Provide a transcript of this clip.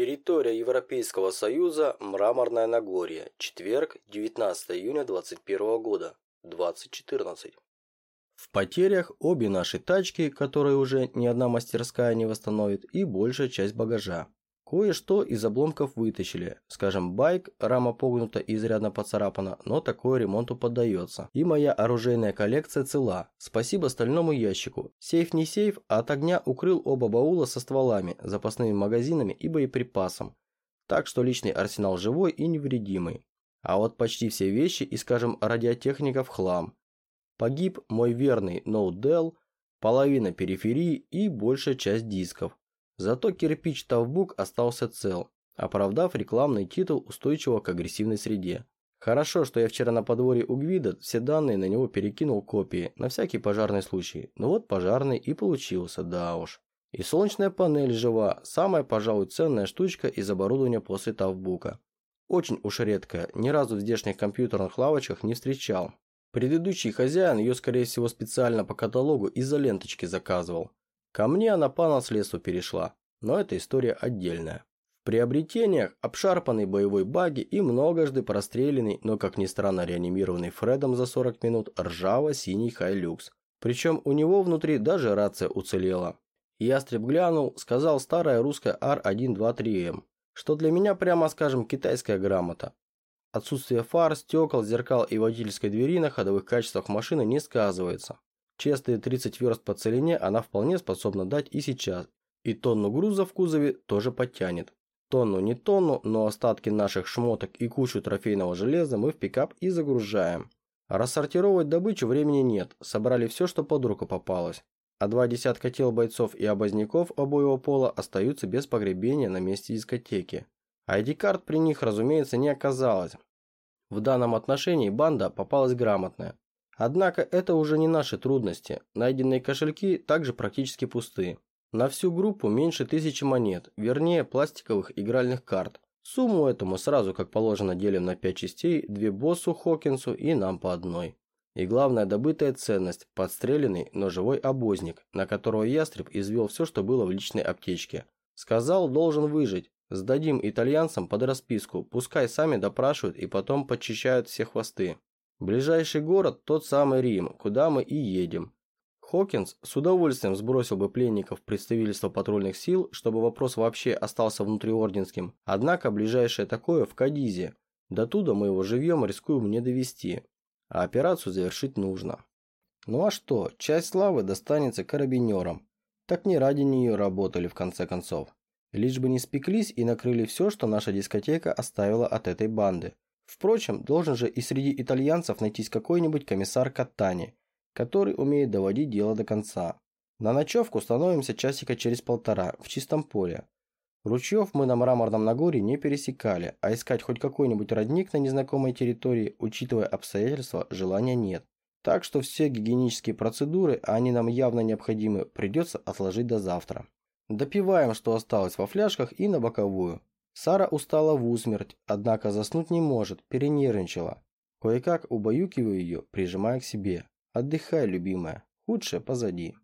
Территория Европейского Союза, Мраморное Нагорье, четверг, 19 июня 2021 года, 2014. В потерях обе наши тачки, которые уже ни одна мастерская не восстановит, и большая часть багажа. Кое-что из обломков вытащили. Скажем, байк, рама погнута и изрядно поцарапана, но такое ремонту поддается. И моя оружейная коллекция цела. Спасибо стальному ящику. Сейф не сейф, а от огня укрыл оба баула со стволами, запасными магазинами и боеприпасом. Так что личный арсенал живой и невредимый. А вот почти все вещи и, скажем, радиотехника в хлам. Погиб мой верный ноут Dell, половина периферии и большая часть дисков. Зато кирпич Тавбук остался цел, оправдав рекламный титул устойчивого к агрессивной среде. Хорошо, что я вчера на подворье у Гвида все данные на него перекинул копии, на всякий пожарный случай. Ну вот пожарный и получился, да уж. И солнечная панель жива, самая, пожалуй, ценная штучка из оборудования после Тавбука. Очень уж редкая, ни разу в здешних компьютерных лавочках не встречал. Предыдущий хозяин ее, скорее всего, специально по каталогу из-за ленточки заказывал. Ко мне она по наследству перешла, но эта история отдельная. В приобретениях обшарпанный боевой баги и многожды простреленный, но, как ни странно, реанимированный Фредом за 40 минут ржаво-синий Хайлюкс. Причем у него внутри даже рация уцелела. Ястреб глянул, сказал старая русская R123M, что для меня, прямо скажем, китайская грамота. Отсутствие фар, стекол, зеркал и водительской двери на ходовых качествах машины не сказывается. Честные 30 верст по целине она вполне способна дать и сейчас. И тонну груза в кузове тоже подтянет. Тонну не тонну, но остатки наших шмоток и кучу трофейного железа мы в пикап и загружаем. рассортировать добычу времени нет, собрали все, что под руку попалось. А два десятка тел бойцов и обозняков обоего пола остаются без погребения на месте дискотеки. ID-карт при них, разумеется, не оказалось. В данном отношении банда попалась грамотная. Однако это уже не наши трудности. Найденные кошельки также практически пусты. На всю группу меньше тысячи монет, вернее пластиковых игральных карт. Сумму этому сразу, как положено, делим на 5 частей, две боссу Хокинсу и нам по одной. И главная добытая ценность – подстреленный, но живой обозник, на которого ястреб извел все, что было в личной аптечке. Сказал, должен выжить. Сдадим итальянцам под расписку, пускай сами допрашивают и потом подчищают все хвосты. Ближайший город – тот самый Рим, куда мы и едем. Хокинс с удовольствием сбросил бы пленников в представительство патрульных сил, чтобы вопрос вообще остался внутриорденским, однако ближайшее такое в Кадизе. До туда мы его живьем рискуем не довести, а операцию завершить нужно. Ну а что, часть славы достанется карабинерам. Так не ради нее работали в конце концов. Лишь бы не спеклись и накрыли все, что наша дискотека оставила от этой банды. Впрочем, должен же и среди итальянцев найтись какой-нибудь комиссар Каттани, который умеет доводить дело до конца. На ночевку становимся часика через полтора, в чистом поле. Ручьев мы на Мраморном Нагоре не пересекали, а искать хоть какой-нибудь родник на незнакомой территории, учитывая обстоятельства, желания нет. Так что все гигиенические процедуры, а они нам явно необходимы, придется отложить до завтра. Допиваем, что осталось во фляжках и на боковую. Сара устала в усмерть, однако заснуть не может, перенервничала. Кое-как убаюкиваю ее, прижимая к себе. Отдыхай, любимая, худшее позади.